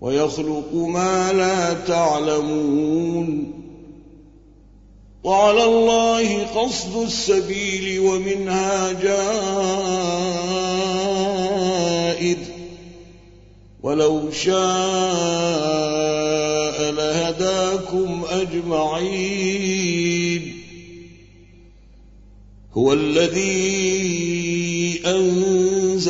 ويخلق ما لا تعلمون وعلى الله قصد السبيل ومنها جائر ولو شاء لهداكم أجمعين هو الذي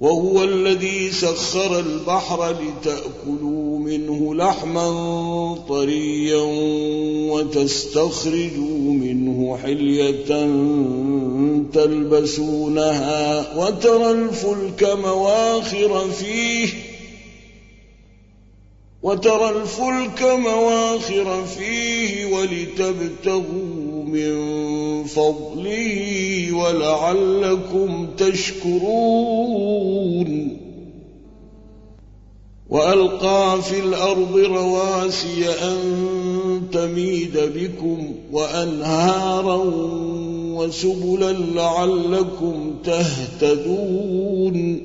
وهو الذي سخر البحر لتأكلوا منه لحما طريا وتستخرجوا منه حلية تلبسونها وترى الفلك مواخر فيه وترى الفلك مواخر فيه ولتبتغوا من فضله ولعلكم تشكرون. وألقى في الأرض رواسي أن تميد بكم وأنهارا وسبلا لعلكم تهتدون.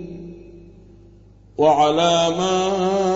وعلامات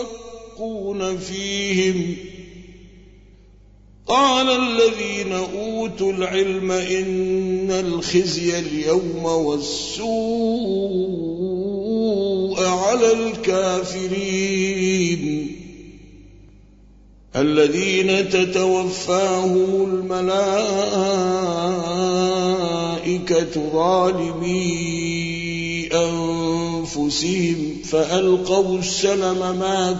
فيهم قال الذين أوتوا العلم إن الخزي اليوم والسوء على الكافرين الذين تتوفاهم الملائكة ظالمي أنفسهم فألقوا السلم ما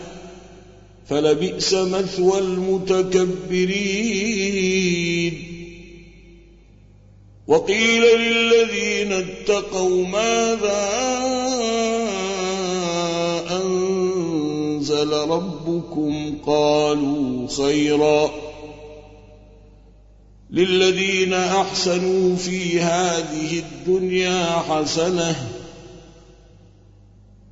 فلبئس مثوى المتكبرين. وقيل للذين اتقوا ماذا أنزل ربكم؟ قالوا خيرا. للذين أحسنوا في هذه الدنيا حسنة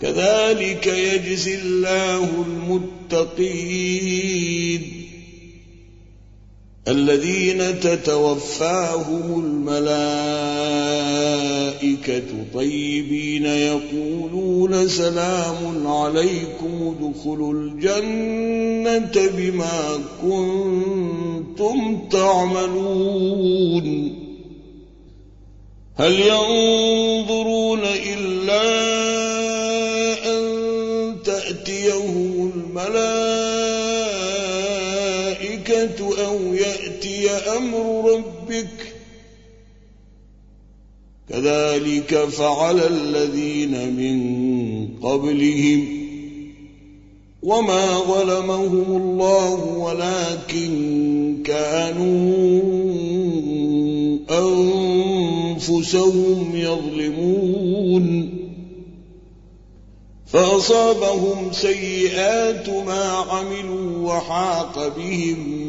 كذلك يجزي الله المتقين الذين تتوفاهم الملائكة طيبين يقولون سلام عليكم ادخلوا الجنة بما كنتم تعملون هل ينظرون إلا أمر ربك. كذلك فعل الذين من قبلهم. وما ظلمهم الله ولكن كانوا أنفسهم يظلمون. فأصابهم سيئات ما عملوا وحاق بهم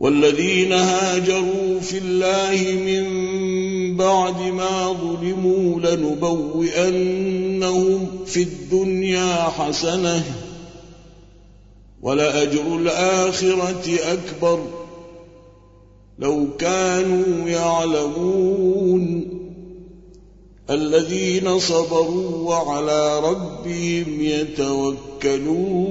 والذين هاجروا في الله من بعد ما ظلموا لنبوئنهم في الدنيا حسنة ولأجر الآخرة أكبر لو كانوا يعلمون الذين صبروا وعلى ربهم يتوكلون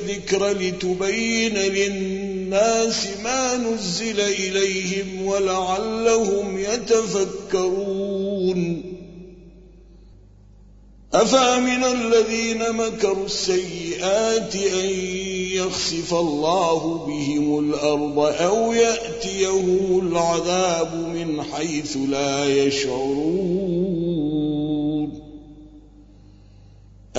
لتبين للناس ما نزل إليهم ولعلهم يتفكرون. أفأمن الذين مكروا السيئات أن يخسف الله بهم الأرض أو يأتيهم العذاب من حيث لا يشعرون؟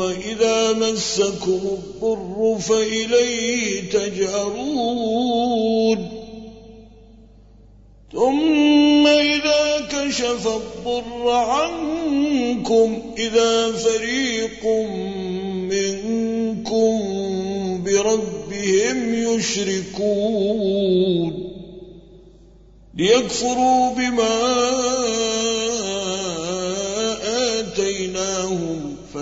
إذا مسكم الضر فإليه تجأرون. ثم إذا كشف الضر عنكم إذا فريق منكم بربهم يشركون. ليكفروا بما آتيناهم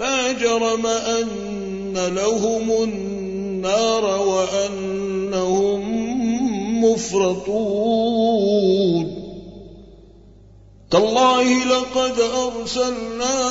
لا جرم أن لهم النار وأنهم مفرطون. تالله لقد أرسلنا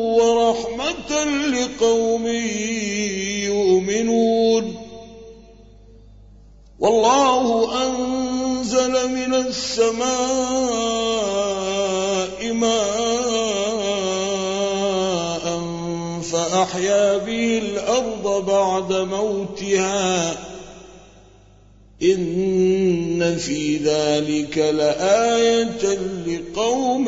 ورحمة لقوم يؤمنون. والله أنزل من السماء ماء فأحيا به الأرض بعد موتها. إن في ذلك لآية لقوم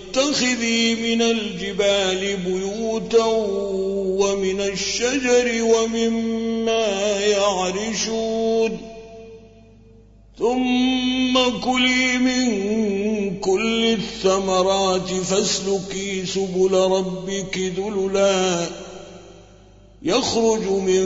اتخذي من الجبال بيوتا ومن الشجر ومما يعرشون. ثم كلي من كل الثمرات فاسلكي سبل ربك ذللا. يخرج من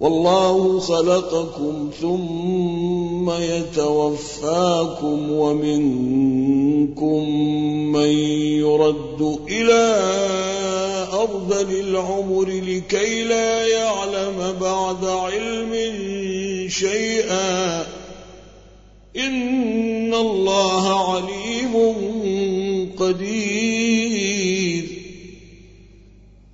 والله خلقكم ثم يتوفاكم ومنكم من يرد إلى أرض العمر لكي لا يعلم بعد علم شيئا. إن الله عليم قدير.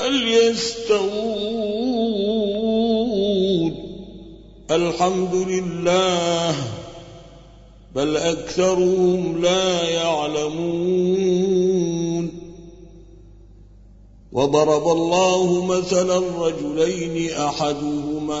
هل يستوون الحمد لله بل أكثرهم لا يعلمون. وضرب الله مثلا رجلين أحدهما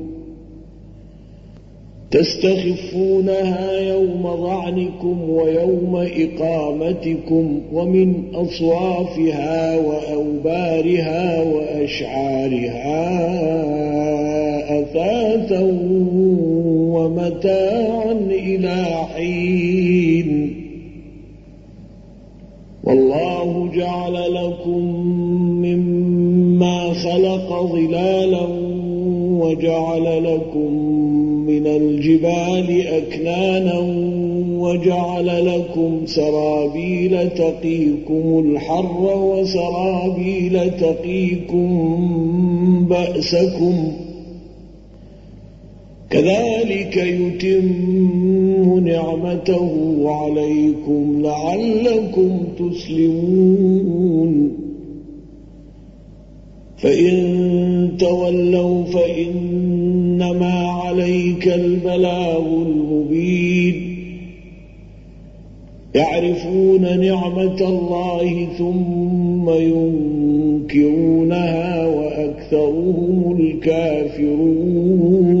تستخفونها يوم ظعنكم ويوم إقامتكم ومن أصوافها وأوبارها وأشعارها أثاثا ومتاعا إلى حين. والله جعل لكم مما خلق ظلالا وجعل لكم من الجبال أكنانا وجعل لكم سرابيل تقيكم الحر وسرابيل تقيكم بأسكم كذلك يتم نعمته عليكم لعلكم تسلمون. فإن تولوا فإنما عليك البلاغ المبين. يعرفون نعمة الله ثم ينكرونها وأكثرهم الكافرون.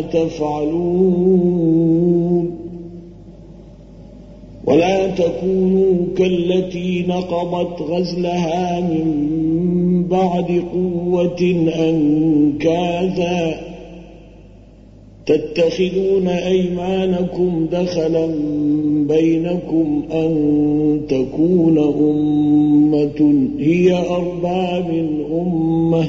تفعلون. ولا تكونوا كالتي نقضت غزلها من بعد قوة أنكاثا تتخذون أيمانكم دخلا بينكم أن تكون أمة هي أربى من أمة.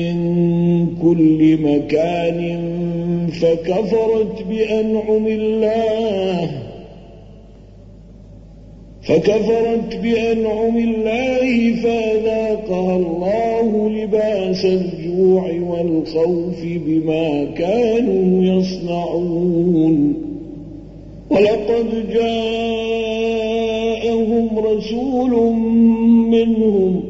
من كل مكان فكفرت بأنعم الله. فكفرت بأنعم الله فأذاقها الله لباس الجوع والخوف بما كانوا يصنعون. ولقد جاءهم رسول منهم